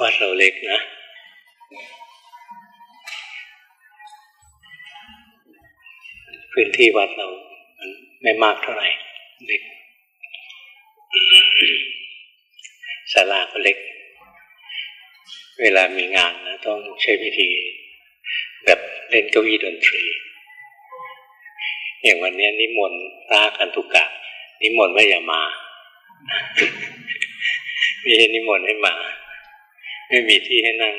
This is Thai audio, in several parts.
วัดเราเล็กนะพื้นที่วัดเราไม่มากเท่าไหร่เล็กศาลาก็เล็ก เวลามีงานนะ ต้องใช้วิธีแบบเล่นเก้าอี้ดนตรี อย่างวันนี้นิมนต์พระกันตุกะนิมนต์ว่าอย่ามา มีนิมนต์ให้มา ไม่มีที่ให้นั่ง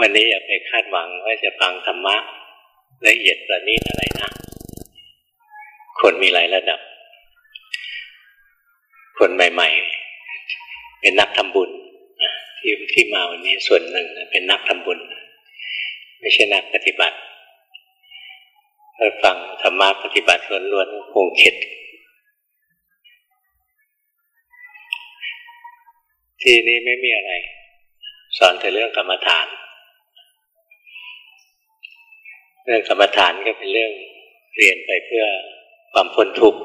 วันนี้อย่าไปคาดหวังว่าจะฟังธรรมะละเอียดประณีตอะไรนะ คนมีหลายระดับ คนใหม่ ๆ เป็นนักทำบุญที่ที่มาวันนี้ส่วนหนึ่งเป็นนักทำบุญ ไม่ใช่นักปฏิบัติถ้าฟังธรรมะปฏิบัติล้วนๆคงเข็ด ที่นี้ไม่มีอะไร สอนแต่เรื่องกรรมฐาน เรื่องกรรมฐานก็เป็นเรื่องเรียนไปเพื่อความพ้นทุกข์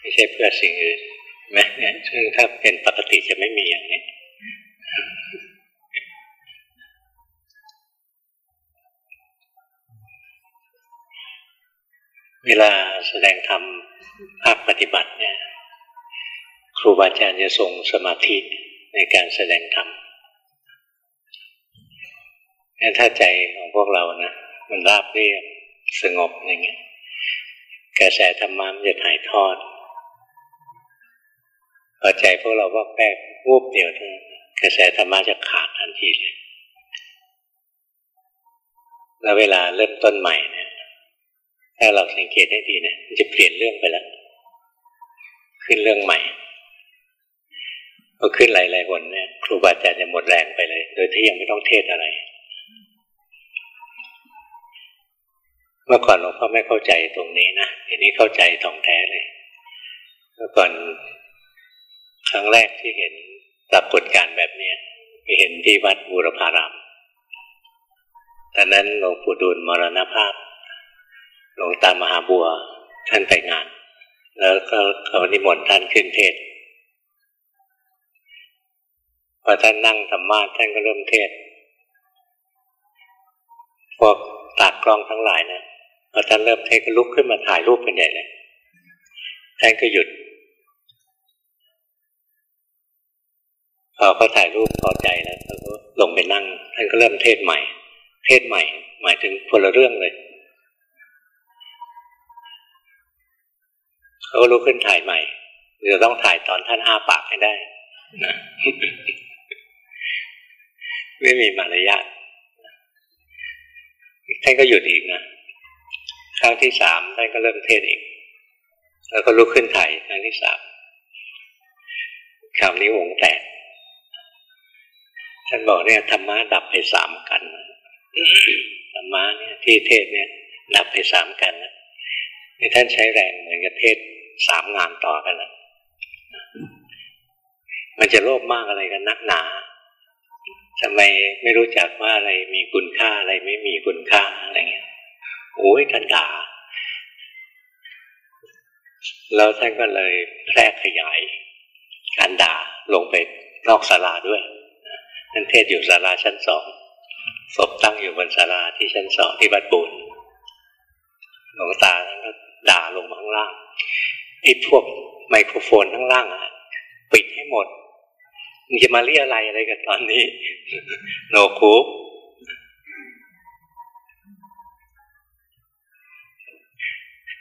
ไม่ใช่เพื่อสิ่งอื่นไหมเนี่ยซึ่งถ้าเป็นปกติจะไม่มีอย่างนี้เวลาแสดงธรรมภาคปฏิบัติเนี่ย ครูบาอาจารย์จะส่งสมาธิในการแสดงธรรมถ้าใจของพวกเรานะ มันราบเรียบสงบอย่างเงี้ยกระแสธรรมะมันจะถ่ายทอดพอใจพวกเราว่าแป๊บวูบเดียวทั้งกระแสธรรมะจะขาดทันทีเลยแล้วเวลาเริ่มต้นใหม่เนี่ย ถ้าเราสังเกตให้ดีเนะมันจะเปลี่ยนเรื่องไปแล้ว ขึ้นเรื่องใหม่ พอขึ้นหลายๆคนเนี่ยครูบาอาจารย์จะหมดแรงไปเลย โดยที่ยังไม่ต้องเทศอะไร เมื่อก่อนหลวงพ่อไม่เข้าใจตรงนี้นะทีนี้เข้าใจท่องแท้เลย เมื่อก่อนครั้งแรกที่เห็นปรากฏการแบบนี้ไปเห็นที่วัดบูรพารามตอนนั้นหลวงปู่ดูลมรณภาพหลวงตามหาบัวท่านไปงาน แล้วก็เขานิมนต์ท่านขึ้นเทศ พอท่านนั่งธรรมะท่านก็เริ่มเทศ พวกตากกล้องทั้งหลายนะพอท่านเริ่มเทศก็ลุกขึ้นมาถ่ายรูปกันใหญ่เลยท่านก็หยุดพอเขาถ่ายรูปพอใจแล้วเขาก็ลงไปนั่ง ท่านก็เริ่มเทศใหม่ เทศใหม่ หมายถึงคนละเรื่องเลยเขาก็ลุกขึ้นถ่ายใหม่เราต้องถ่ายตอนท่านอ้าปากให้ได้นะ ไม่มีมารยาทท่านก็หยุดอีกนะครั้งที่สามท่านก็เริ่มเทศอีก แล้วก็ลุกขึ้นถ่ายครั้งที่สามคราวนี้วงแตกท่านบอกเนี่ยธรรมะดับไปสามกันธรรมะเนี่ยที่เทศเนี่ย ดับไปสามกันนะท่านใช้แรงเหมือนกับเทศสามงานต่อกันนะมันจะโลภมากอะไรกันนักหนา ทำไมไม่รู้จักว่าอะไรมีคุณค่าอะไรไม่มีคุณค่าอะไรเงี้ยโอ้ยท่านด่าแล้วท่านก็เลยแพร่ขยายการด่าลงไปนอกศาลาด้วยท่านเทศอยู่ศาลาชั้นสองศพตั้งอยู่บนศาลาที่ชั้นสองที่วัดบุญหลวงตาท่านก็ด่าลงมาข้างล่างไอ้พวกไมโครโฟนข้างล่างอะปิดให้หมด มึงจะมาเรียอะไรอะไรกันตอนนี้โนคู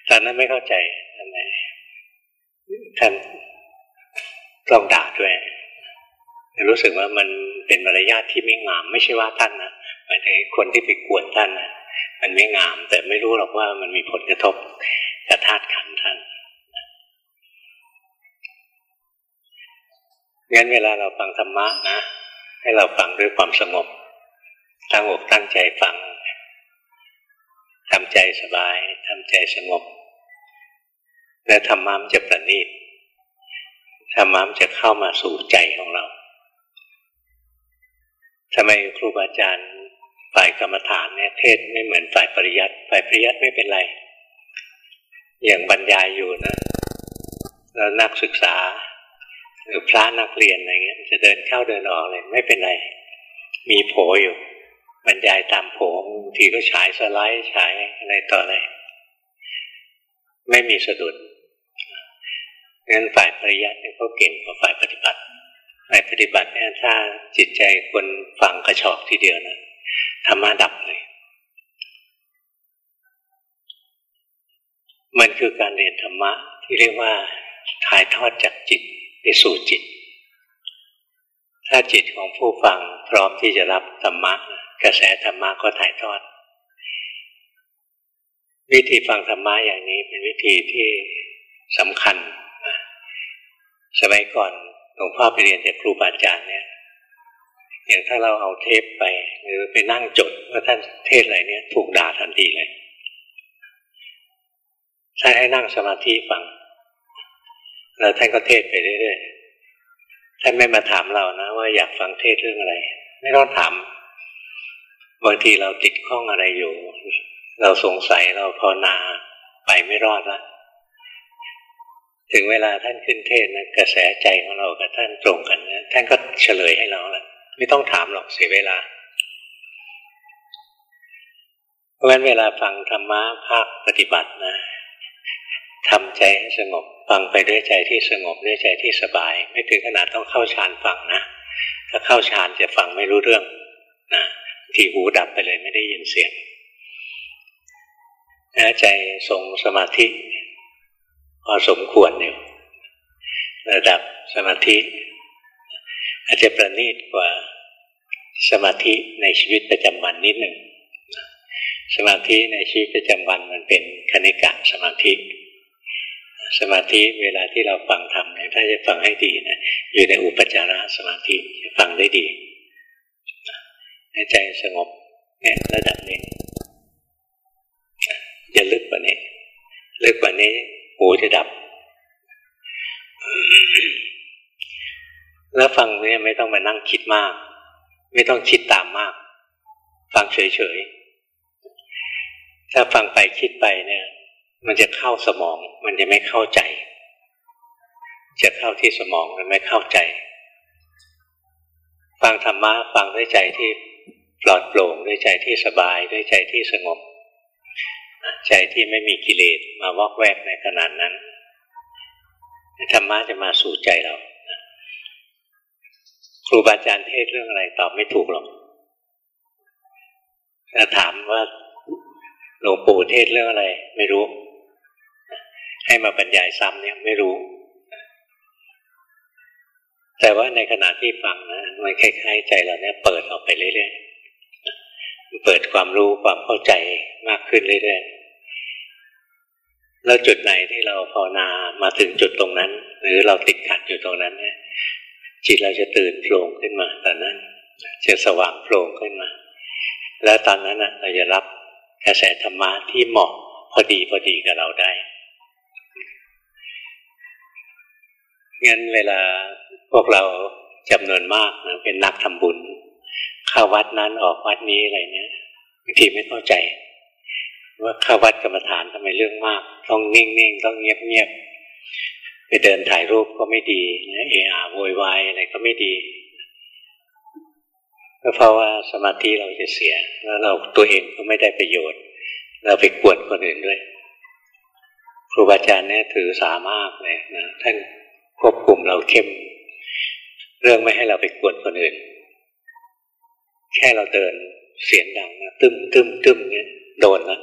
ตอนนั้นไม่เข้าใจทำไมท่านต้องด่าด้วยรู้สึกว่ามันเป็นมารยาทที่ไม่งาม ไม่ใช่ว่าท่านนะหมายถึงคนที่ไปกวนท่านนะมันไม่งาม แต่ไม่รู้หรอกว่ามันมีผลกระทบกับธาตุขันท่าน งั้นเวลาเราฟังธรรมะนะ ให้เราฟังด้วยความสงบ ตั้งอกตั้งใจฟังทำใจสบายทำใจสงบ แล้วธรรมะมันจะประณีตธรรมะมันจะเข้ามาสู่ใจของเราทำไมครูบาอาจารย์ฝ่ายกรรมฐานเนี่ยเทศไม่เหมือนฝ่ายปริยัติฝ่ายปริยัติไม่เป็นไร อย่างบรรยายอยู่นะ แล้วนักศึกษา หรือพระนักเรียนอะไรเงี้ยจะเดินเข้าเดินออกเลยไม่เป็นไร มีโผอยู่บรรยายตามโผบางทีก็ฉายสไลด์ฉายอะไรต่ออะไรไม่มีสะดุดงั้นฝ่ายปริยัติเนี่ยเขาเก่งกว่าฝ่ายปฏิบัติ ฝ่ายปฏิบัติเนี่ยถ้าจิตใจคนฟังกระชอกทีเดียวนะธรรมะดับเลย มันคือการเรียนธรรมะที่เรียกว่าถ่ายทอดจากจิต ไปสู่จิต ถ้าจิตของผู้ฟังพร้อมที่จะรับธรรมะกระแสธรรมะก็ถ่ายทอด วิธีฟังธรรมะอย่างนี้เป็นวิธีที่สำคัญ สมัยก่อนหลวงพ่อไปเรียนจากครูบาอาจารย์เนี่ยอย่างถ้าเราเอาเทปไป หรือไปนั่งจดว่าท่านเทศอะไรเนี่ย ถูกด่าทันทีเลย ถ้าให้นั่งสมาธิฟัง แล้วท่านก็เทศไปเรื่อยๆท่านไม่มาถามเรานะ ว่าอยากฟังเทศเรื่องอะไร ไม่ต้องถาม บางทีเราติดข้องอะไรอยู่ เราสงสัยเราภาวนาไปไม่รอดละถึงเวลาท่านขึ้นเทศนะกระแสใจของเรากับท่านตรงกันนะท่านก็เฉลยให้เราละไม่ต้องถามหรอกเสียเวลาเพราะฉะนั้นเวลาฟังธรรมะภาคปฏิบัตินะ ทำใจให้สงบ ฟังไปด้วยใจที่สงบด้วยใจที่สบาย ไม่ถึงขนาดต้องเข้าฌานฟังนะ ถ้าเข้าฌานจะฟังไม่รู้เรื่องนะที่หูดับไปเลยไม่ได้ยินเสียงนะใจทรงสมาธิพอสมควรอยู่ระดับสมาธิ อาจจะประณีตกว่าสมาธิในชีวิตประจำวันนิดหนึ่งสมาธิในชีวิตประจำวันมันเป็นคณิกะสมาธิ สมาธิเวลาที่เราฟังธรรมเนี่ยถ้าจะฟังให้ดีนะอยู่ในอุปจารสมาธิจะฟังได้ดีในใจสงบเนี่ยระดับนี้อย่าลึกกว่านี้ลึกกว่านี้หูจะดับแล้วฟังเนี่ยไม่ต้องมานั่งคิดมาก ไม่ต้องคิดตามมาก ฟังเฉยๆถ้าฟังไปคิดไปเนี่ย มันจะเข้าสมอง มันจะไม่เข้าใจ จะเข้าที่สมองมันไม่เข้าใจ ฟังธรรมะฟังด้วยใจที่ปลอดโปร่งด้วยใจที่สบายด้วยใจที่สงบ ใจที่ไม่มีกิเลสมาวอกแวกในขนาดนั้นธรรมะจะมาสู่ใจเราครูบาอาจารย์เทศเรื่องอะไรตอบไม่ถูกหรอกถ้าถามว่าหลวงปู่เทศเรื่องอะไร ไม่รู้ ให้มาบรรยายซ้ำเนี่ยไม่รู้ แต่ว่าในขณะที่ฟังนะมันคล้ายๆใจเราเนี่ยเปิดออกไปเรื่อยๆเปิดความรู้ความเข้าใจมากขึ้นเรื่อยๆแล้วจุดไหนที่เราภาวนามาถึงจุดตรงนั้น หรือเราติดขัดอยู่ตรงนั้นเนี่ยจิตเราจะตื่นโปร่งขึ้นมาตอนนั้น จะสว่างโปร่งขึ้นมา แล้วตอนนั้นนะเราจะรับกระแสธรรมะที่เหมาะพอดีพอดีกับเราได้ งั้นเวลาพวกเราจำนวนมากนะเป็นนักทำบุญเข้าวัดนั้นออกวัดนี้อะไรเนี้ยบางทีไม่เข้าใจ ว่าเข้าวัดกรรมฐานทำไมเรื่องมาก ต้องนิ่งๆต้องเงียบๆไปเดินถ่ายรูปก็ไม่ดีนะเออาโวยวายอะไรก็ไม่ดีก็เพราะว่าสมาธิเราจะเสีย แล้วเราตัวเองก็ไม่ได้ประโยชน์ เราไปกวนคนอื่นด้วย ครูบาอาจารย์เนี่ยถือสามากเลยนะท่าน ควบคุมเราเข้ม เรื่องไม่ให้เราไปกวนคนอื่น แค่เราเดินเสียงดังนะตึมตึมตึมเงี้ยโดนแล้ว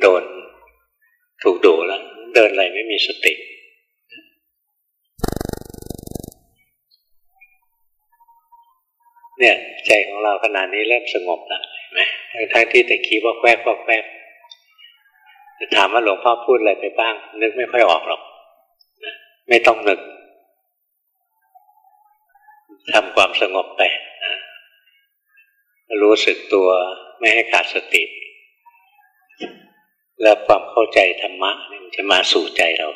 โดน ถูกดูแล้วเดินอะไรไม่มีสติเนี่ยใจของเราขนาดนี้เริ่มสงบแล้วไหมทั้งที่แต่คิดว่าแวกว่าแวกจะถามว่าหลวงพ่อพูดอะไรไปบ้าง นึกไม่ค่อยออกหรอก ไม่ต้องนึกทำความสงบไปนะรู้สึกตัวไม่ให้ขาดสติ แล้วความเข้าใจธรรมะมันจะมาสู่ใจเรา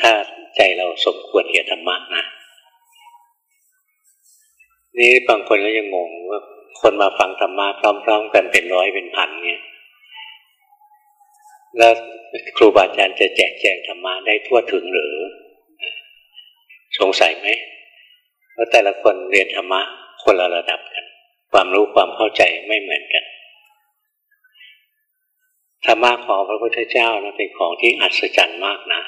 ถ้าใจเราสมควรเกี่ยธรรมะนะ นี่บางคนก็ยังงงว่าคนมาฟังธรรมะพร้อม ๆ กันเป็นร้อยเป็นพันเนี่ย แล้วครูบาอาจารย์จะแจกแจงธรรมะได้ทั่วถึงหรือ สงสัยไหมว่าแต่ละคนเรียนธรรมะคนละระดับกัน ความรู้ความเข้าใจไม่เหมือนกันธรรมะของพระพุทธเจ้านะเป็นของที่อัศจรรย์มากนะ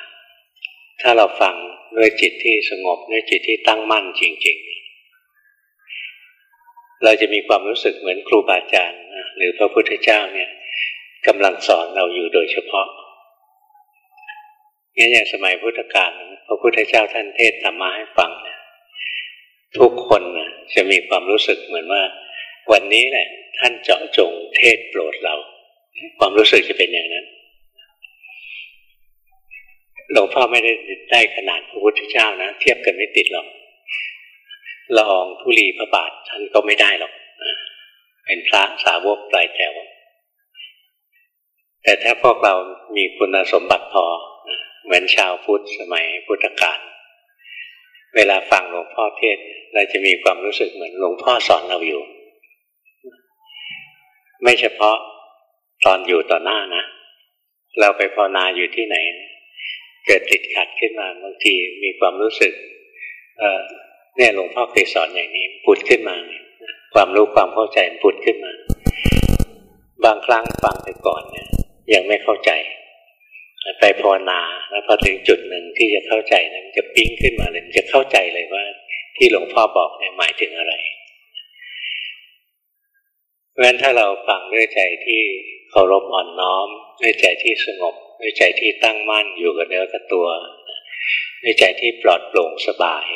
ถ้าเราฟังด้วยจิตที่สงบด้วยจิตที่ตั้งมั่นจริง ๆ เราจะมีความรู้สึกเหมือนครูบาอาจารย์หรือพระพุทธเจ้าเนี่ย กำลังสอนเราอยู่โดยเฉพาะงั้นอย่างสมัยพุทธกาลพระพุทธเจ้าท่านเทศธรรมะให้ฟังทุกคนจะมีความรู้สึกเหมือนว่า วันนี้แหละ ท่านเจาะจงเทศโปรดเรา ความรู้สึกจะเป็นอย่างนั้นหลวงพ่อไม่ได้ได้ขนาดพระพุทธเจ้านะเทียบกันไม่ติดหรอกละอองธุลีพระบาทท่านก็ไม่ได้หรอกเป็นพระสาวกปลายแถว แต่ถ้าพวกเรามีคุณสมบัติพอ เหมือนชาวพุทธสมัยพุทธกาลเวลาฟังหลวงพ่อเทศเราจะมีความรู้สึกเหมือนหลวงพ่อสอนเราอยู่ ไม่เฉพาะตอนอยู่ต่อหน้านะ เราไปภาวนาอยู่ที่ไหน เกิดติดขัดขึ้นมาบางทีมีความรู้สึก เออเนี่ยหลวงพ่อเคยสอนอย่างนี้ปุดขึ้นมา ความรู้ความเข้าใจปุดขึ้นมา บางครั้งฟังไปก่อนเนี่ย ยังไม่เข้าใจไปภาวนาแล้วพอถึงจุดหนึ่งที่จะเข้าใจนะมันจะปิ้งขึ้นมาเลยจะเข้าใจเลยว่า ที่หลวงพ่อบอกเนี่ยหมายถึงอะไรเพราะฉะนั้นถ้าเราฟังด้วยใจที่เคารพอ่อนน้อม ด้วยใจที่สงบ ด้วยใจที่ตั้งมั่นอยู่กับเนื้อกับตัว ด้วยใจที่ปลอดโปร่งสบาย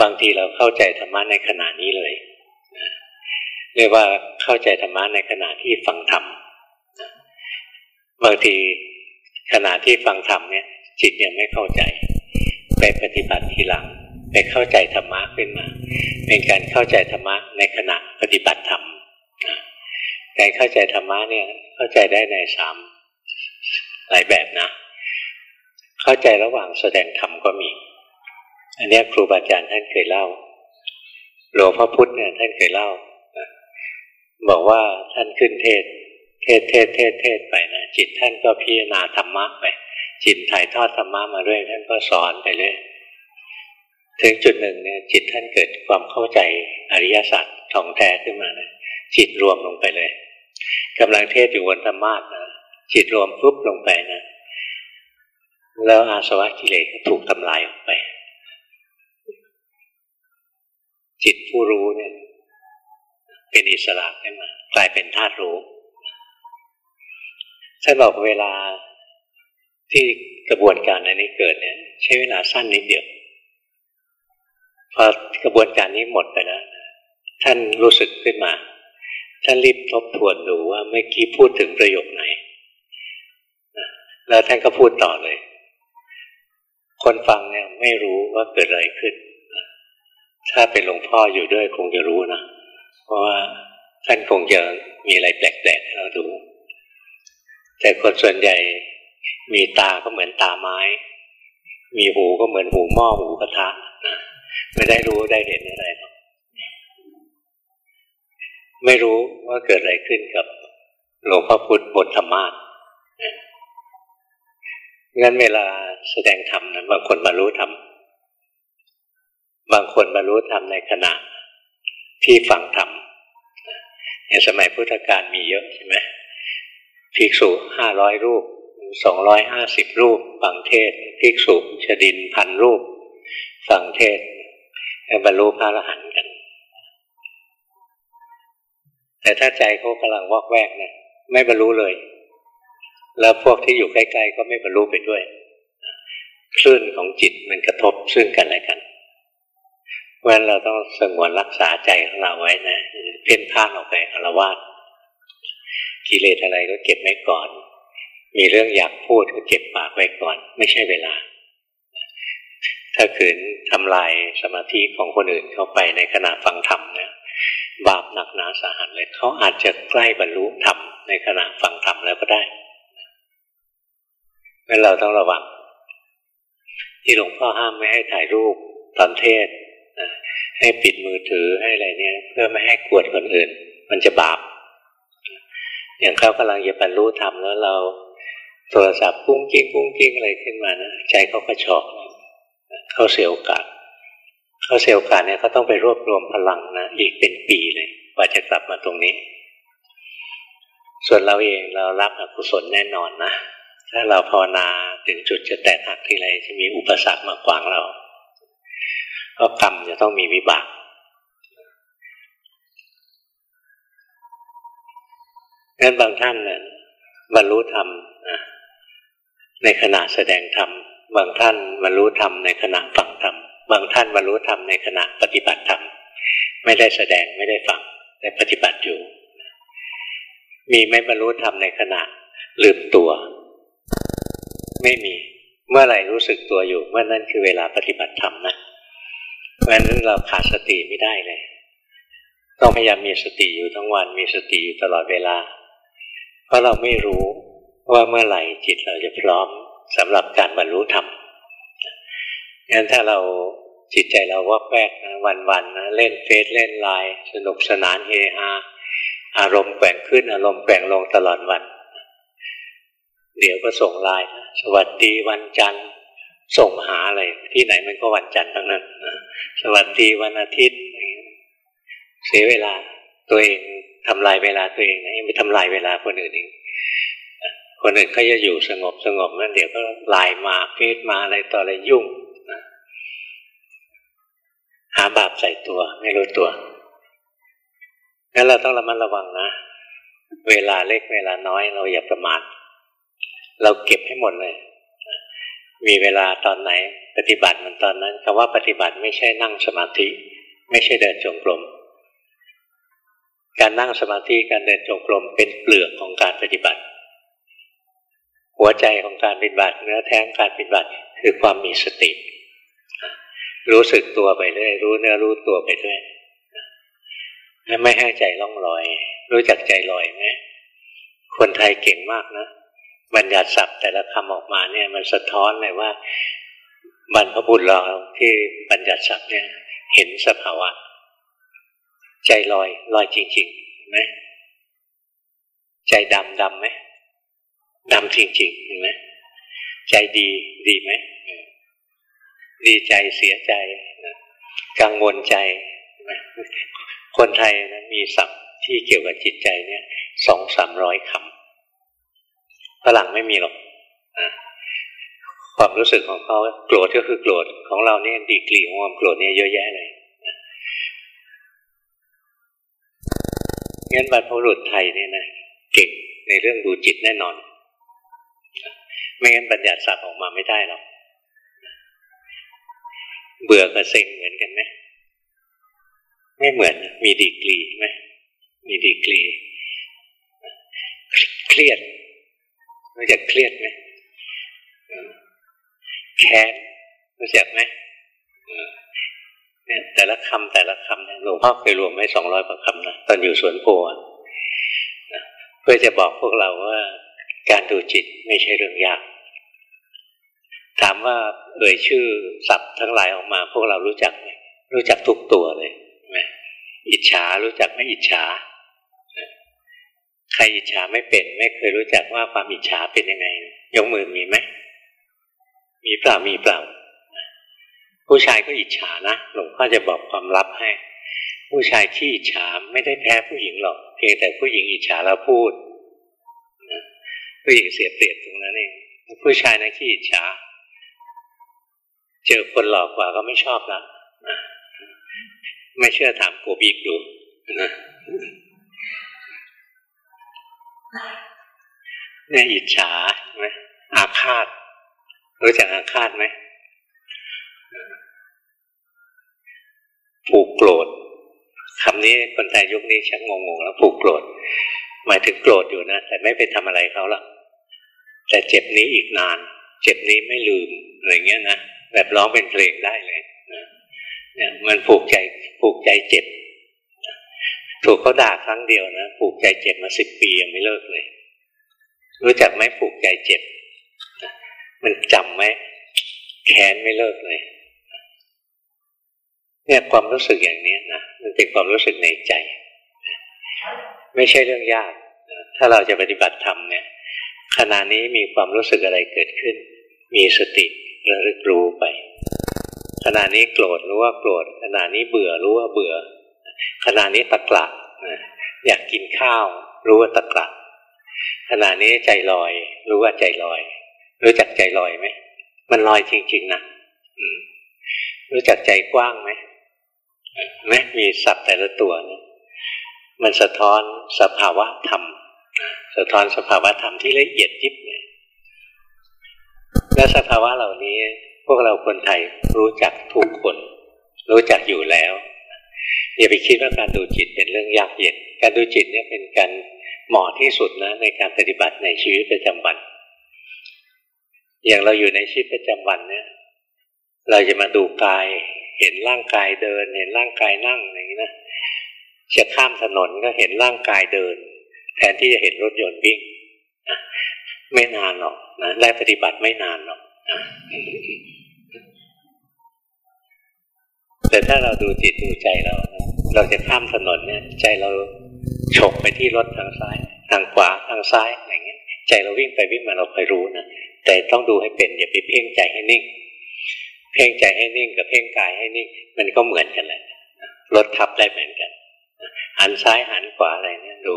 บางทีเราเข้าใจธรรมะในขณะนี้เลยเรียกว่าเข้าใจธรรมะในขณะที่ฟังธรรม บางทีขณะที่ฟังธรรมเนี่ยจิตยังไม่เข้าใจ ไปปฏิบัติทีหลัง ไปเข้าใจธรรมะขึ้นมา เป็นการเข้าใจธรรมะในขณะปฏิบัติธรรมการเข้าใจธรรมะเนี่ยเข้าใจได้ในสามหลายแบบนะ เข้าใจระหว่างแสดงธรรมก็มี อันนี้ครูบาอาจารย์ท่านเคยเล่าหลวงพ่อพุธเนี่ยท่านเคยเล่าบอกว่าท่านขึ้นเทศ เทศเทศเทศเทศไปนะจิตท่านก็พิจารณาธรรมะไป จิตถ่ายทอดธรรมะมาเรื่อยท่านก็สอนไปเรื่อยถึงจุดหนึ่งเนี่ยจิตท่านเกิดความเข้าใจอริยสัจท่องแท้ขึ้นมานะจิตรวมลงไปเลยกำลังเทศอยู่บนธรรมะนะจิตรวมปุ๊บลงไปนะแล้วอาสวะกิเลสก็ถูกทำลายออกไป จิตผู้รู้เนี่ย เป็นอิสระขึ้นมากลายเป็นธาตุรู้ ท่านบอกเวลาที่กระบวนการอันนี้เกิดเนี่ย ใช้เวลาสั้นนิดเดียวพอกระบวนการนี้หมดไปแล้วท่านรู้สึกขึ้นมา ท่านรีบทบทวนดูว่าเมื่อกี้พูดถึงประโยคไหน แล้วท่านก็พูดต่อเลย คนฟังเนี่ยไม่รู้ว่าเกิดอะไรขึ้น ถ้าเป็นหลวงพ่ออยู่ด้วยคงจะรู้นะ เพราะว่าท่านคงจะมีอะไรแปลกๆให้เราดู แต่คนส่วนใหญ่มีตาก็เหมือนตาไม้ มีหูก็เหมือนหูหม้อหูกระทะนะไม่ได้รู้ได้เห็นอะไรหรอกไม่รู้ว่าเกิดอะไรขึ้นกับหลวงพ่อพุธบทธรรมะงั้นเวลาแสดงธรรมนะบางคนบรรลุธรรม บางคนบรรลุธรรมในขณะที่ฟังธรรมอย่างสมัยพุทธกาลมีเยอะใช่ไหม ภิกษุห้าร้อยรูปสองร้อยห้าสิบรูป ฟังเทศ ภิกษุชดินพันรูป ฟังเทศบรรลุพระอรหันต์กัน แต่ถ้าใจเขากำลังวอกแวกเนะไม่บรรลุเลย แล้วพวกที่อยู่ใกล้ๆก็ไม่บรรลุไปด้วยคลื่นของจิตมันกระทบซึ่งกันและกันเพราะฉะนั้นเราต้องสงวนรักษาใจของเราไว้นะเพ่นพ่านออกไปอารวาส กิเลสอะไรก็เก็บไว้ก่อน มีเรื่องอยากพูดก็เก็บปากไว้ก่อน ไม่ใช่เวลา ถ้าขืนทำลายสมาธิของคนอื่นเข้าไปในขณะฟังธรรมเนี่ยบาปหนักหนาสาหัสเลยเขาอาจจะใกล้บรรลุธรรมในขณะฟังธรรมแล้วก็ได้งั้นเราต้องระวัง ที่หลวงพ่อห้ามไม่ให้ถ่ายรูปตอนเทศให้ปิดมือถือให้อะไรเนี่ย เพื่อไม่ให้กวดคนอื่น มันจะบาป อย่างเขากำลังจะบรรลุธรรมแล้วเราโทรศัพท์กุ้งกิ้งกุ้งกิ้งอะไรขึ้นมานะใจเขาก็ชอกเขาเสียโอกาส เขาเสียโอกาสเนี่ยเขาต้องไปรวบรวมพลังนะอีกเป็นปีเลยกว่าจะกลับมาตรงนี้ ส่วนเราเองเรารับอกุศลแน่นอนนะถ้าเราภาวนาถึงจุดจะแตกหักทีไรจะมีอุปสรรคมาขวางเราเพราะกรรมจะต้องมีวิบาก งั้นบางท่านเนี่ยบรรลุธรรมในขณะแสดงธรรม บางท่านบรรลุธรรมในขณะฟังธรรม บางท่านบรรลุธรรมในขณะปฏิบัติธรรม ไม่ได้แสดงไม่ได้ฟังแต่ปฏิบัติอยู่ มีไม่บรรลุธรรมในขณะลืมตัว ไม่มี เมื่อไหร่รู้สึกตัวอยู่ เมื่อนั้นคือเวลาปฏิบัติธรรมนะเพราะฉะนั้นเราขาดสติไม่ได้เลย ต้องพยายามมีสติอยู่ทั้งวัน มีสติอยู่ตลอดเวลา ราะเราไม่รู้ว่าเมื่อไหร่จิตเราจะพร้อมสำหรับการบรรลุธรรมงั้นถ้าเราจิตใจเราวอกแวกนะวันๆนะเล่นเฟซเล่นไลน์สนุกสนานเฮฮาอารมณ์แกว่งขึ้นอารมณ์แกว่งลงตลอดวัน เดี๋ยวก็ส่งไลน์สวัสดีวันจันทร์ส่งหาอะไรที่ไหนมันก็วันจันทร์ทั้งนั้นสวัสดีวันอาทิตย์เสียเวลาตัวเอง ทำลายเวลาตัวเองนะยังไม่ทำลายเวลาคนอื่นอีกคนอื่นเขาจะอยู่สงบสงบนั่นเดี๋ยวก็ลน์มาเฟซมาอะไรต่ออะไรยุ่งนะหาบาปใส่ตัว ไม่รู้ตัวงั้นเราต้องระมัดระวังนะเวลาเล็กเวลาน้อยเราอย่าประมาทเราเก็บให้หมดเลย มีเวลาตอนไหน ปฏิบัติมันตอนนั้นคำว่าปฏิบัติไม่ใช่นั่งสมาธิ ไม่ใช่เดินจงกรม การนั่งสมาธิการเดินจงกรมเป็นเปลือกของการปฏิบัติ หัวใจของการปฏิบัติเนื้อแท้งการปฏิบัติคือความมีสติ รู้สึกตัวไปเรื่อยรู้เนื้อรู้ตัวไปด้วยไม่ให้ใจล่องลอย รู้จักใจลอยไหมคนไทยเก่งมากนะบัญญัติศัพท์แต่ละคำออกมาเนี่ยมันสะท้อนเลยว่าบรรพบุรุษเราที่บัญญัติศัพท์เนี่ย เห็นสภาวะ ใจลอยลอยจริงๆเห็นไหมใจดำดำไหมดำจริงๆเห็นไหมใจดีดีไหมดีใจเสียใจกังวลใจคนไทยนะมีศัพท์ที่เกี่ยวกับจิตใจเนี่ยสองสามร้อยคำฝรั่งไม่มีหรอกความรู้สึกของเขาโกรธก็คือโกรธของเราเนี่ยดีกรีของความโกรธเนี่ยเยอะแยะเลย งั้นบรรพบุรุษไทยเนี่ยนะเก่งในเรื่องดูจิตแน่นอน ไม่งั้นบัญญัติศัพท์ออกมาไม่ได้หรอกเบื่อกับเซ็งเหมือนกันไหมไม่เหมือนมีดีกรีไหมมีดีกรีเครียดรู้จักเครียดไหมแค้นรู้จักไหม แต่ละคำแต่ละคำเนี่ยหลวงพ่อเคยรวมไว้สองร้อยกว่าคำนะตอนอยู่สวนโพนะเพื่อจะบอกพวกเราว่าการดูจิตไม่ใช่เรื่องยาก ถามว่าเอ่ยชื่อศัพท์ทั้งหลายออกมา พวกเรารู้จักไหมรู้จักทุกตัวเลยไหมอิจฉารู้จักไม่อิจฉาใครอิจฉาไม่เป็นไม่เคยรู้จักว่าความอิจฉาเป็นยังไง ยกมือมีไหมมีเปล่ามีเปล่า ผู้ชายก็อิจฉานะหลวงพ่อจะบอกความลับให้ ผู้ชายที่อิจฉาไม่ได้แพ้ผู้หญิงหรอก เพียงแต่ผู้หญิงอิจฉาแล้วพูดนะผู้หญิงเสียเปรียบตรงนั้นเองผู้ชายนะที่อิจฉาเจอคนหลอกกว่าก็ไม่ชอบละนะไม่เชื่อถามโกบีกดูนะเนี่ยอิจฉาไหมอาฆาตรู้จักอาฆาตไหม ผูกโกรธคำนี้คนไทยยุคนี้ชักงงๆแล้วผูกโกรธหมายถึงโกรธอยู่นะแต่ไม่ไปทำอะไรเขาหรอกแต่เจ็บนี้อีกนาน เจ็บนี้ไม่ลืมอะไรเงี้ยนะแบบร้องเป็นเพลงได้เลยนะเนี่ยมันผูกใจผูกใจเจ็บถูกเขาด่าครั้งเดียวนะผูกใจเจ็บมาสิบปียังไม่เลิกเลย รู้จักไหมผูกใจเจ็บ มันจำไหมแค้นไม่เลิกเลย เนี่ยความรู้สึกอย่างนี้นะมันเป็นความรู้สึกในใจ ไม่ใช่เรื่องยาก ถ้าเราจะปฏิบัติธรรมเนี่ยขณะนี้มีความรู้สึกอะไรเกิดขึ้น มีสติระลึกรู้ไป ขณะนี้โกรธรู้ว่าโกรธขณะนี้เบื่อรู้ว่าเบื่อ ขณะนี้ตะกละอยากกินข้าว รู้ว่าตะกละขณะนี้ใจลอย รู้ว่าใจลอย รู้จักใจลอยไหมมันลอยจริง ๆนะรู้จักใจกว้างไหม ไหมมีศัพท์แต่ละตัวนะมันสะท้อนสภาวะธรรม สะท้อนสภาวะธรรมที่ละเอียดยิบเลยและสภาวะเหล่านี้ พวกเราคนไทยรู้จักทุกคน รู้จักอยู่แล้วอย่าไปคิดว่าการดูจิตเป็นเรื่องยากเย็น การดูจิตเนี่ยเป็นการเหมาะที่สุดนะในการปฏิบัติในชีวิตประจำวัน อย่างเราอยู่ในชีวิตประจำวันเนี่ย เราจะมาดูกาย เห็นร่างกายเดิน เห็นร่างกายนั่งอย่างนี้นะจะข้ามถนนก็เห็นร่างกายเดิน แทนที่จะเห็นรถยนต์วิ่งไม่นานหรอกนะได้ปฏิบัติไม่นานหรอกแต่ถ้าเราดูจิตดูใจเราเราจะข้ามถนนเนี่ย ใจเราฉกไปที่รถทางซ้าย ทางขวาทางซ้ายอะไรเงี้ย ใจเราวิ่งไปวิ่งมาเราคอยรู้นะแต่ต้องดูให้เป็นอย่าไปเพ่งใจให้นิ่ง เพ่งใจให้นิ่งกับเพ่งกายให้นิ่ง มันก็เหมือนกันแหละรถทับได้เหมือนกัน หันซ้ายหันขวาอะไรเนี่ยดู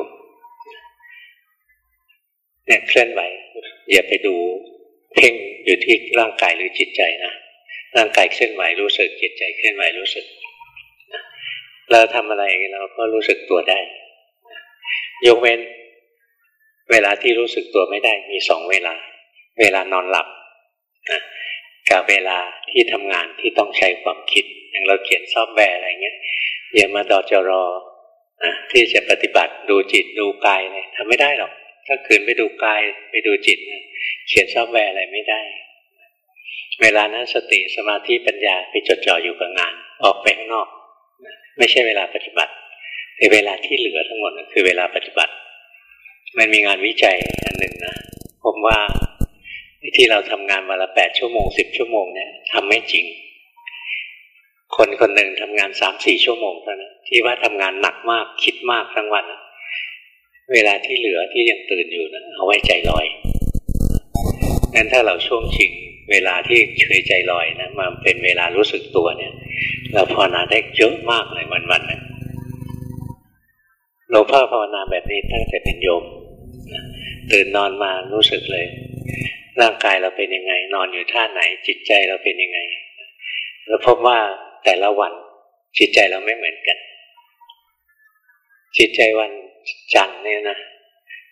เนี่ยเคลื่อนไหวอย่าไปดูเพ่งอยู่ที่ร่างกายหรือจิตใจนะร่างกายเคลื่อนไหวรู้สึกจิตใจเคลื่อนไหวรู้สึกเราทำอะไรเราก็รู้สึกตัวได้ ยกเว้น เวลาที่รู้สึกตัวไม่ได้มีสองเวลา เวลานอนหลับ นะกับเวลาที่ทำงานที่ต้องใช้ความคิด อย่างเราเขียนซอฟต์แวร์อะไรเงี้ยอย่ามาดอจรอนะที่จะปฏิบัติดูจิตดูกายเลยทำไม่ได้หรอก ถ้าขืนไปดูกายไปดูจิตนะเขียนซอฟต์แวร์อะไรไม่ได้ เวลานั้นสติสมาธิปัญญาไปจดจ่ออยู่กับงาน ออกไปข้างนอก ไม่ใช่เวลาปฏิบัติในเวลาที่เหลือทั้งหมดคือเวลาปฏิบัติ มันมีงานวิจัยอันหนึ่งนะผมว่า ที่เราทำงานวันละแปดชั่วโมงสิบชั่วโมงเนี่ยทำไม่จริง คนคนหนึ่งทำงานสามสี่ชั่วโมงเท่านั้นที่ว่าทำงานหนักมากคิดมากทั้งวัน เวลาที่เหลือที่ยังตื่นอยู่นะเอาไว้ใจลอยงั้นถ้าเราช่วงชิง เวลาที่เคยใจลอยนะมาเป็นเวลารู้สึกตัวเนี่ย เราภาวนาได้เยอะมากเลยวันๆนะหลวงพ่อภาวนาแบบนี้ตั้งแต่เป็นโยมตื่นนอนมารู้สึกเลย ร่างกายเราเป็นยังไง นอนอยู่ท่าไหน จิตใจเราเป็นยังไง แล้วพบว่าแต่ละวันจิตใจเราไม่เหมือนกัน จิตใจวันจันทร์เนี่ยนะ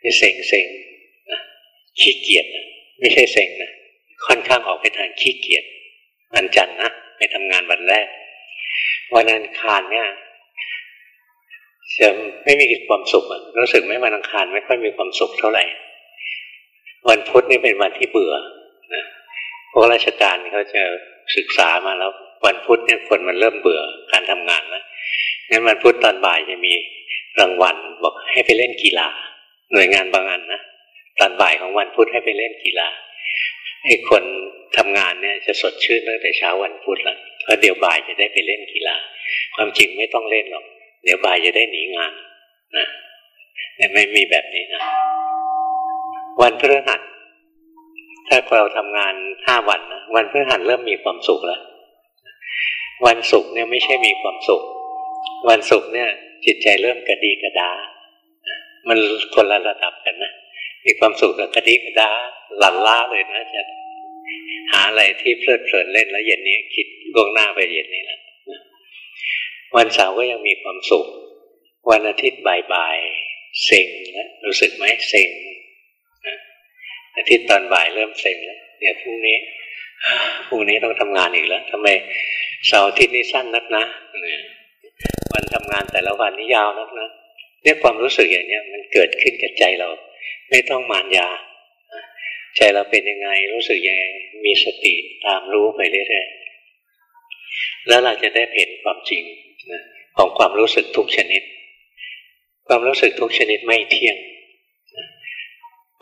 จะเซ็งเซ็งนะขี้เกียจนะไม่ใช่เซ็งนะค่อนข้างออกไปทางขี้เกียจวันจันทร์นะไปทำงานวันแรก วันอังคารเนี่ยจะไม่มีความสุขรู้สึกไม่วันอังคารไม่ค่อยมีความสุขเท่าไหร่ วันพุธนี่เป็นวันที่เบื่อนะพวกราชการเขาจะศึกษามาแล้ว วันพุธเนี่ยคนมันเริ่มเบื่อการทำงานแล้วงั้นวันพุธตอนบ่ายจะมีรางวัลบอกให้ไปเล่นกีฬา หน่วยงานบางอันนะตอนบ่ายของวันพุธให้ไปเล่นกีฬาไอ้คนทำงานเนี่ยจะสดชื่นตั้งแต่เช้าวันพุธล้วเพราะเดี๋ยวบ่ายจะได้ไปเล่นกีฬา ความจริงไม่ต้องเล่นหรอก เดี๋ยวบ่ายจะได้หนีงานนะแต่ไม่มีแบบนี้นะ วันพฤหัสถ้าเราทำงานห้าวันนะวันพฤหัสเริ่มมีความสุขแล้ว วันศุกร์เนี่ยไม่ใช่มีความสุข วันศุกร์เนี่ย จิตใจเริ่มกระดีกระดา มันคนละระดับกันนะมีความสุขกับกระดีกระดาหลั่นล้าเลยนะจะหาอะไรที่เพลิดเพลินเล่นแล้วเย็นนี้คิดล่วงหน้าไปเย็นนี้แล้ววันเสาร์ก็ยังมีความสุข วันอาทิตย์บ่ายๆเซ็งนะรู้สึกไหมเซ็ง อาทิตย์ตอนบ่ายเริ่มเซ็งแล้วเดี๋ยวพรุ่งนี้พรุ่งนี้ต้องทำงานอีกแล้วทำไมเสาร์อาทิตย์นี้สั้นนักนะวันทำงานแต่ละวันนี้ยาวนักนะเนี่ยความรู้สึกอย่างเนี้ยมันเกิดขึ้นกับใจเรา ไม่ต้องมานยาใจเราเป็นยังไงรู้สึกยังไงมีสติตามรู้ไปเรื่อยๆแล้วเราจะได้เห็นความจริงของความรู้สึกทุกชนิด ความรู้สึกทุกชนิดไม่เที่ยง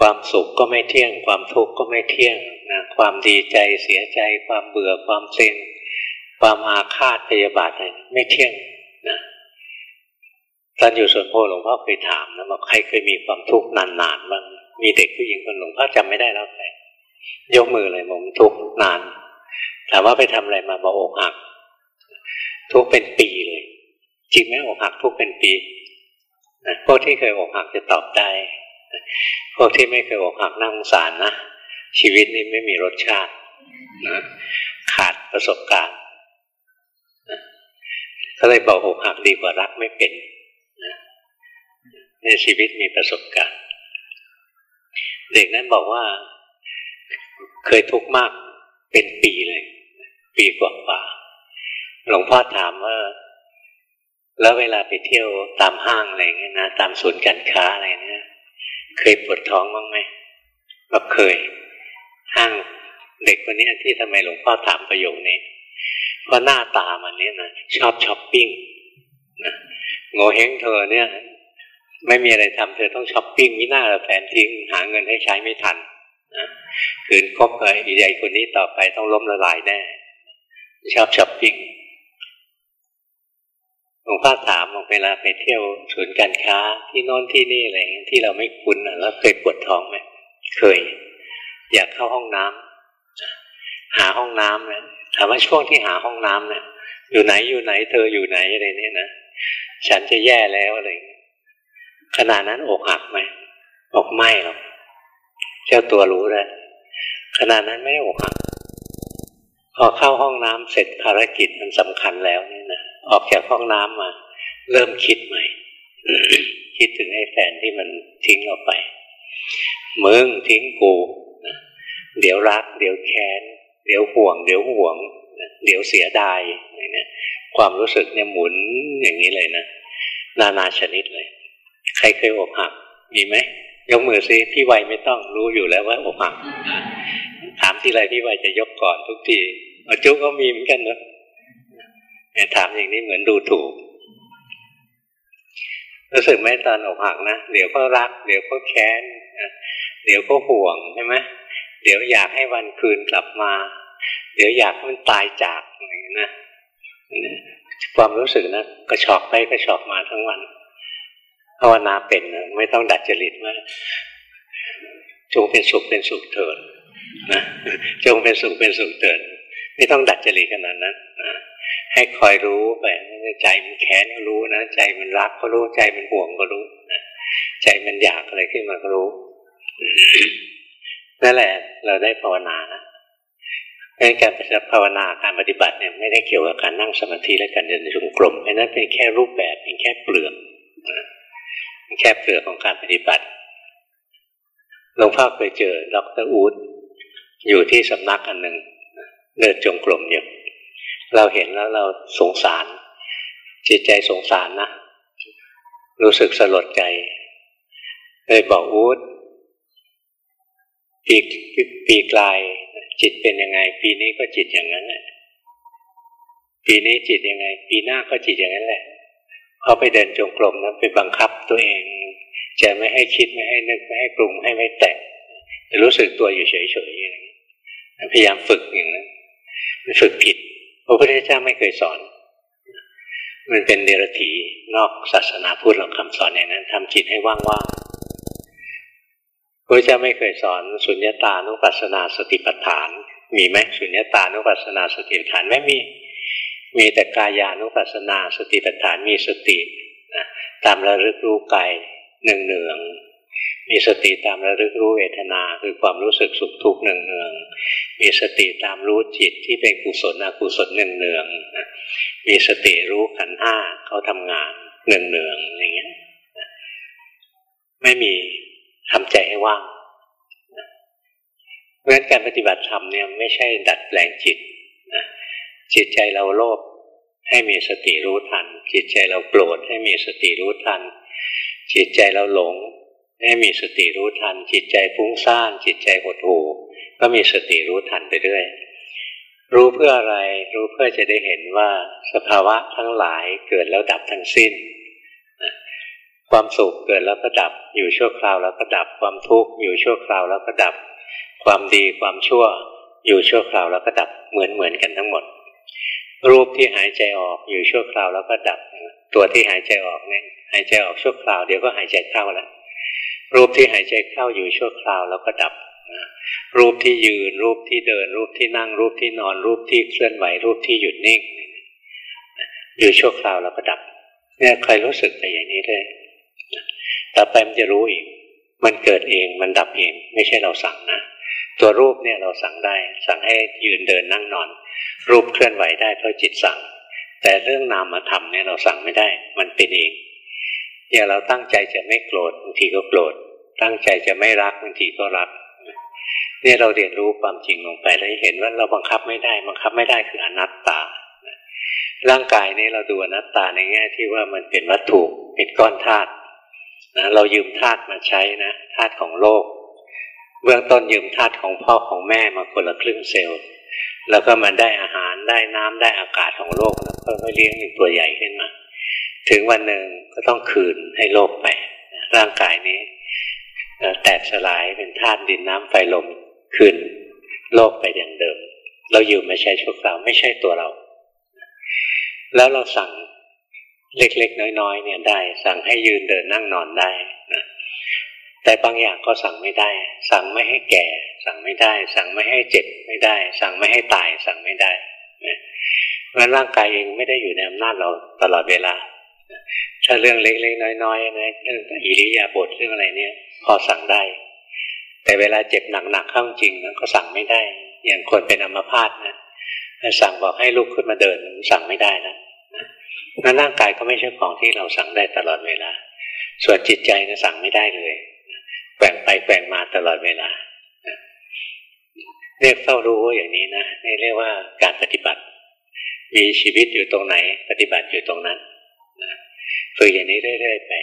ความสุขก็ไม่เที่ยง ความทุกข์ก็ไม่เที่ยงนะความดีใจเสียใจ ความเบื่อความเซ็งความอาฆาตพยาบาทอะไรไม่เที่ยงนะตอนอยู่สวนโพหลวงพ่อเคยถามนะบอกใครเคยมีความทุกข์นานๆบ้างมีเด็กผู้หญิงคนหลวงพ่อจำไม่ได้แล้วใครยกมือเลยผมทุกข์นานถามว่าไปทำอะไรมาบอกอกหัก ทุกเป็นปีเลยจริงไหมอกหักทุกเป็นปีนะพวกที่เคยอกหักจะตอบได้ พวกที่ไม่เคยอกหักนั่งสารนะ ชีวิตนี้ไม่มีรสชาตินะขาดประสบการณ์ก็เลยบอกอกหักดีกว่ารักไม่เป็นนะในชีวิตมีประสบการณ์ เด็กนั้นบอกว่า เคยทุกข์มากเป็นปีเลย ปีกว่าๆหลวงพ่อถามว่า แล้วเวลาไปเที่ยวตามห้างอะไรเงี้ยนะตามศูนย์การค้าอะไรเนี่ย เคยปวดท้องบ้างไหมบอกเคยห้างเด็กคนนี้ที่ทำไมหลวงพ่อถามประโยคนี้ เพราะหน้าตามันเนี่ยนะชอบช้อปปิ้งนะโง่เฮงเธอเนี่ย ไม่มีอะไรทำเธอต้องช้อปปิ้งมิน่าแฟนทิ้ง หาเงินให้ใช้ไม่ทันนะคืนคบกับอีใหญ่คนนี้ต่อไปต้องล้มละลายแน่ชอบช้อปปิ้ง หลวงพ่อถามเวลาไปเที่ยวศูนย์การค้าที่โน้นที่นี่อะไรที่เราไม่คุ้นแล้วเคยปวดท้องไหมเคย อยากเข้าห้องน้ำหาห้องน้ำนะถามว่าช่วงที่หาห้องน้ำเนี่ยอยู่ไหนอยู่ไหนเธออยู่ไหนอะไรเนี่ยนะฉันจะแย่แล้วอะไรขนาดนั้นอกหักไหมอกไม่หรอกเจ้าตัวรู้แล้วขนาดนั้นไม่ได้อกหักพอเข้าห้องน้ำเสร็จภารกิจมันสำคัญแล้วเนี่ยนะ ออกจากห้องน้ำมา เริ่มคิดใหม่คิดถึงไอ้แฟนที่มันทิ้งเราไปมึงทิ้งกูเดี๋ยวรัก เดี๋ยวแค้น เดี๋ยวห่วง เดี๋ยวห่วงเดี๋ยวเสียดายอะไรเนี่ย ความรู้สึกเนี่ยหมุนอย่างนี้เลยนะนานาชนิดเลย ใครเคยอกหัก มีไหมยกมือซิพี่ไวไม่ต้องรู้อยู่แล้วว่าอกหักถามที่ไรพี่ไวจะยกก่อนทุกทีอาจุก็มีเหมือนกันเนอะ ถามอย่างนี้เหมือนดูถูก รู้สึกไหมตอนอกหักนะเดี๋ยวก็รัก เดี๋ยวก็แค้นเดี๋ยวก็ห่วงใช่ไหมเดี๋ยวอยากให้วันคืนกลับมา เดี๋ยวอยากให้มันตายจากอะไรนะความรู้สึกนะกระชอกไปกระชอกมาทั้งวันภาวนาเป็นนะไม่ต้องดัดจริตว่าจงเป็นสุขเป็นสุขเถิดนะจงเป็นสุขเป็นสุขเถิดไม่ต้องดัดจริตขนาดนั้นนะ ให้คอยรู้ไปใจมันแค้นก็รู้นะใจมันรักก็รู้ใจมันห่วงก็รู้นะใจมันอยากอะไรขึ้นมาก็รู้นั่นแหละ เราได้ภาวนาดังการภาวนาการปฏิบัติเนี่ยไม่ได้เกี่ยวกับการนั่งสมาธิและการเดินจงกรมเพราะนั้นเป็นแค่รูปแบบเป็นแค่เปลือกแค่เปลือกของการปฏิบัติหลวงพ่อเคยเจอดรอูดอยู่ที่สำนักอันหนึ่งเดินจงกรมอยู่ เราเห็นแล้วเราสงสาร จิตใจสงสารนะ รู้สึกสลดใจ เลยบอกอูดปีปีกลาย จิตเป็นยังไง ปีนี้ก็จิตอย่างนั้นแหละปีนี้จิตยังไง ปีหน้าก็จิตอย่างนั้นแหละพอไปเดินจงกรมนะไปบังคับตัวเอง จะไม่ให้คิดไม่ให้นึกไม่ให้ปรุงให้ไม่แต่งรู้สึกตัวอยู่เฉยๆพยายามฝึกอย่างนั้นฝึกผิด พระพุทธเจ้าไม่เคยสอน มันเป็นเดรัจฉีนอกศาสนาพูดหรอกคำสอนอย่างนั้นทำจิตให้ว่างๆพระเจ้าไม่เคยสอนสุญญตานุปัสสนาสติปัฏฐาน มีไหมสุญญตานุปัสสนาสติปัฏฐานไม่มี มีแต่กายานุปัสสนาสติปัฏฐานมีสตินะตามระลึกรู้กายหนึ่งเนือง มีสติตามระลึกรู้เวทนาคือความรู้สึกสุขทุกข์เนืองเนืองมีสติตามรู้จิตที่เป็นกุศลอกุศลเนืองเนืองมีสติรู้ขันห้าเขาทำงานเนืองเนืองอย่างเงี้ยไม่มีทำใจให้ว่างเพราะฉะนั้นการปฏิบัติธรรมเนี่ยไม่ใช่ดัดแปลงจิตนะจิตใจเราโลภให้มีสติรู้ทัน จิตใจเราโกรธให้มีสติรู้ทัน จิตใจเราหลง ให้มีสติรู้ทัน จิตใจฟุ้งซ่านจิตใจหดหู่ก็มีสติรู้ทันไปเรื่อยรู้เพื่ออะไร รู้เพื่อจะได้เห็นว่าสภาวะทั้งหลายเกิดแล้วดับทั้งสิ้น ความสุขเกิดแล้วก็ดับ อยู่ชั่วคราวแล้วก็ดับ ความทุกข์อยู่ชั่วคราวแล้วก็ดับ ความดีความชั่ว อยู่ชั่วคราวแล้วก็ดับเหมือนเหมือนกันทั้งหมด รูปที่หายใจออกอยู่ชั่วคราวแล้วก็ดับ ตัวที่หายใจออกเนี่ยหายใจออกชั่วคราวเดี๋ยวก็หายใจเข้าแล้ว รูปที่หายใจเข้าอยู่ชั่วคราวแล้วก็ดับรูปที่ยืน รูปที่เดิน รูปที่นั่ง รูปที่นอน รูปที่เคลื่อนไหว รูปที่หยุดนิ่งอยู่ชั่วคราวแล้วก็ดับ เนี่ยใครรู้สึกไปอย่างนี้เลยต่อไปมันจะรู้อีก มันเกิดเอง มันดับเอง ไม่ใช่เราสั่งนะ ตัวรูปเนี่ยเราสั่งได้ สั่งให้ยืนเดินนั่งนอน รูปเคลื่อนไหวได้เพราะจิตสั่ง แต่เรื่องนามธรรมเนี่ยเราสั่งไม่ได้ มันเป็นเอง อย่างเราตั้งใจจะไม่โกรธบางทีก็โกรธ ตั้งใจจะไม่รักบางทีก็รักเนี่ยเราเรียนรู้ความจริงลงไปแล้วเห็นว่าเราบังคับไม่ได้ บังคับไม่ได้คืออนัตตาร่างกายนี้เราดูอนัตตาในแง่ที่ว่ามันเป็นวัตถุเป็นก้อนธาตุนะเรายืมธาตุมาใช้นะธาตุของโลก เบื้องต้นยืมธาตุของพ่อของแม่มาคนละครึ่งเซลล์แล้วก็มันได้อาหารได้น้ำได้อากาศของโลกแล้วก็เลี้ยงเป็นตัวใหญ่ขึ้นมา ถึงวันหนึ่งก็ต้องคืนให้โลกไป ร่างกายนี้ แตกสลายเป็นธาตุดินน้ำไฟลมคืนโลกไปอย่างเดิม เราอยู่ไม่ใช่ชั่วคราวไม่ใช่ตัวเรา แล้วเราสั่งเล็กๆ น้อยๆ เนี่ยได้ สั่งให้ยืนเดินนั่งนอนได้นะแต่บางอย่างก็สั่งไม่ได้ สั่งไม่ให้แก่ สั่งไม่ได้ สั่งไม่ให้เจ็บไม่ได้ สั่งไม่ให้ตาย สั่งไม่ได้เพราะร่างกายเองไม่ได้อยู่ในอำนาจเราตลอดเวลา ถ้าเรื่องเล็กๆน้อยๆนะเรื่องอิริยาบถเรื่องอะไรเนี่ย พอสั่งได้ แต่เวลาเจ็บหนักๆเข้าจริงนะก็สั่งไม่ได้ อย่างคนเป็นอัมพาตนะสั่งบอกให้ลุกขึ้นมาเดินสั่งไม่ได้นะนั้นร่างกายก็ไม่ใช่ของที่เราสั่งได้ตลอดเวลา ส่วนจิตใจนะสั่งไม่ได้เลยแกว่งไปแกว่งมาตลอดเวลาเรียกเฝ้ารู้อย่างนี้นะนี่เรียกว่าการปฏิบัติ มีชีวิตอยู่ตรงไหน ปฏิบัติอยู่ตรงนั้น ฝึกอย่างนี้เรื่อยๆไป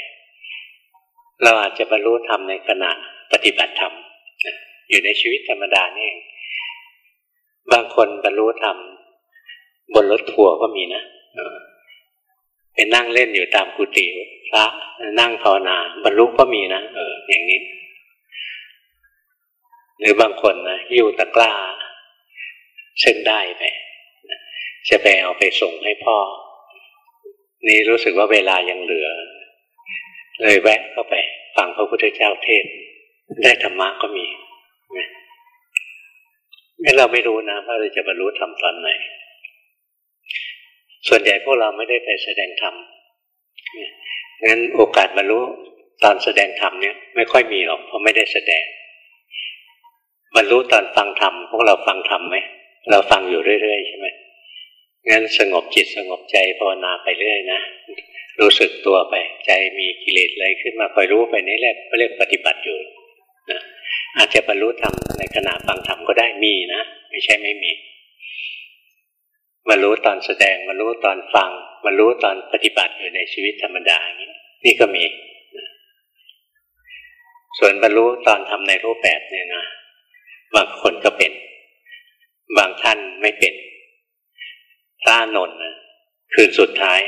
เราอาจจะบรรลุธรรมในขณะปฏิบัติธรรมอยู่ในชีวิตธรรมดาเนี่ยบางคนบรรลุธรรมบนรถทัวร์ก็มีนะเป็นนั่งเล่นอยู่ตามกุฏิพระนั่งภาวนา บรรลุก็มีนะเออ อย่างนี้ หรือบางคนนะยิ้วตะกร้าเส้นได้ไปจะไปเอาไปส่งให้พ่อ นี่รู้สึกว่าเวลายังเหลือ เลยแวะเข้าไปฟังพระพุทธเจ้าเทศ ได้ธรรมะก็มีงั้เราไม่รู้นะว่าเราจะบรรลุธรรมตอนไหน ส่วนใหญ่พวกเราไม่ได้ไปแสดงธรรมงั้นโอกาสบรรลุตอนแสดงธรรมเนี่ย ไม่ค่อยมีหรอกเพราะไม่ได้แสดง บรรลุตอนฟังธรรมพวกเราฟังธรรมไหมเราฟังอยู่เรื่อยๆใช่ไหม งั้นสงบจิตสงบใจภาวนาไปเรื่อยนะ รู้สึกตัวไป ใจมีกิเลสอะไรขึ้นมาคอยรู้ไปนี่แหละก็เรียกปฏิบัติอยู่นะอาจจะบรรลุธรรมในขณะฟังธรรมก็ได้มีนะไม่ใช่ไม่มีมารู้ตอนแสดงมารู้ตอนฟังมารู้ตอนปฏิบัติอยู่ในชีวิตธรรมดาอย่างนี้นี่ก็มี ส่วนบรรลุตอนทำในรูปแบบเนี่ยนะ บางคนก็เป็น บางท่านไม่เป็น พระนนท์คืนสุดท้าย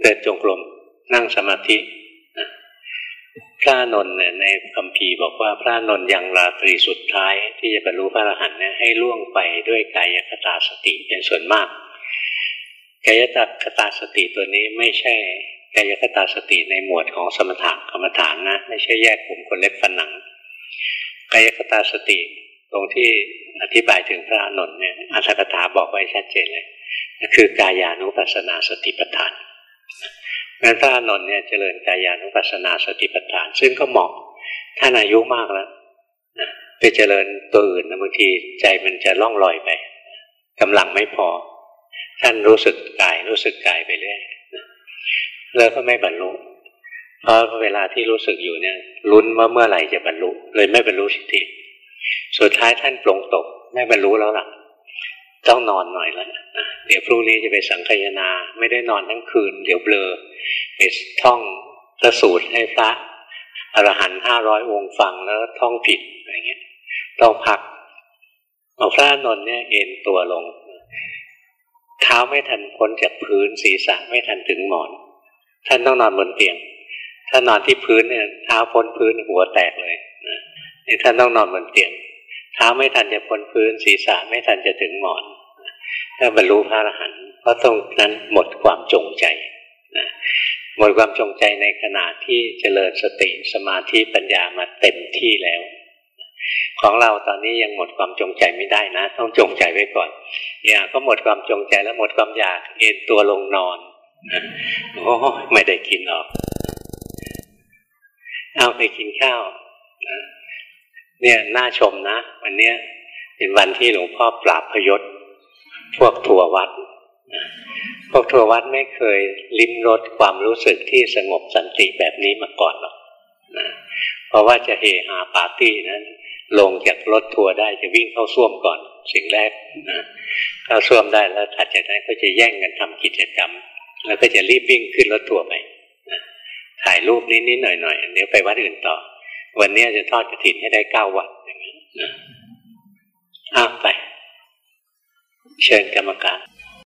เดินจงกรมนั่งสมาธิพระนนท์ในคำพีบอกว่าพระนนท์ยังราตรีสุดท้าย ที่จะบรรลุพระอรหันต์เนี่ยให้ล่วงไปด้วยกายคตาสติเป็นส่วนมากกายคตาสติตัวนี้ไม่ใช่กายคตาสติในหมวดของสมถะกรรมฐานนะ ไม่ใช่แยกกลุ่มคนเล็บฝันหนังกายคตาสติตรงที่อธิบายถึงพระนนท์เนี่ยอัตถกถาบอกไว้ชัดเจนเลย คือกายานุปัสสนาสติปัฏฐานงั้นพระอานนท์เนี่ยเจริญกายานุปัสสนาสติปัฏฐาน ซึ่งก็เหมาะท่านอายุมากแล้วนะไปเจริญตัวอื่นบางทีใจมันจะล่องลอยไปกำลังไม่พอ ท่านรู้สึกกายรู้สึกกายไปเรื่อยแล้วก็ไม่บรรลุเพราะเวลาที่รู้สึกอยู่เนี่ยลุ้นว่าเมื่อไหร่จะบรรลุ เลยไม่บรรลุสิทธิสุดท้ายท่านปลงตก ไม่บรรลุแล้วล่ะ ต้องนอนหน่อยแล้วเดี๋ยวพรุ่งนี้จะไปสังคายนา ไม่ได้นอนทั้งคืน เดี๋ยวเบลอไปท่องพระสูตรให้พระอรหันต์ห้าร้อยวงค์ฟังแล้วท่องผิดอะไรเงี้ย ต้องพักเอาพระนนท์เนี่ยเอ็นตัวลง เท้าไม่ทันพ้นจากพื้นศีรษะไม่ทันถึงหมอน ท่านต้องนอนบนเตียง ถ้านอนที่พื้นเนี่ยเท้าพ้นพื้นหัวแตกเลยนี่ท่านต้องนอนบนเตียง เท้าไม่ทันจะพ้นพื้นศีรษะไม่ทันจะถึงหมอน ถ้าบรรลุพระอรหันต์เพราะตรงนั้นหมดความจงใจนะหมดความจงใจในขณะที่เจริญสติสมาธิปัญญามาเต็มที่แล้ว ของเราตอนนี้ยังหมดความจงใจไม่ได้นะ ต้องจงใจไว้ก่อนอยากก็หมดความจงใจแล้วหมดความอยากเอ็นตัวลงนอนโอ้ไม่ได้กินหรอกเอาไปกินข้าวนะเนี่ยน่าชมนะ วันเนี้ยเป็นวันที่หลวงพ่อปราบพยศ พวกทัววัดพวกทัววัดไม่เคยลิ้มรสความรู้สึกที่สงบสันติแบบนี้มาก่อนหรอกนะเพราะว่าจะเฮฮาปาร์ตี้นั้น ลงจากรถทัวร์ได้จะวิ่งเข้าส้วมก่อน สิ่งแรกนะเข้าส้วมได้แล้วถัดจากนั้นก็จะแย่งกันทำกิจกรรม แล้วก็จะรีบวิ่งขึ้นรถทัวร์ไปนะถ่ายรูปนิดๆหน่อยๆเดี๋ยวไปวัดอื่นต่อ วันนี้จะทอดกระถินให้ได้เก้าวันอย่างนี้นะอ้าวไป เชิญกรรมการ